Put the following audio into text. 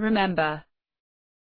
remember,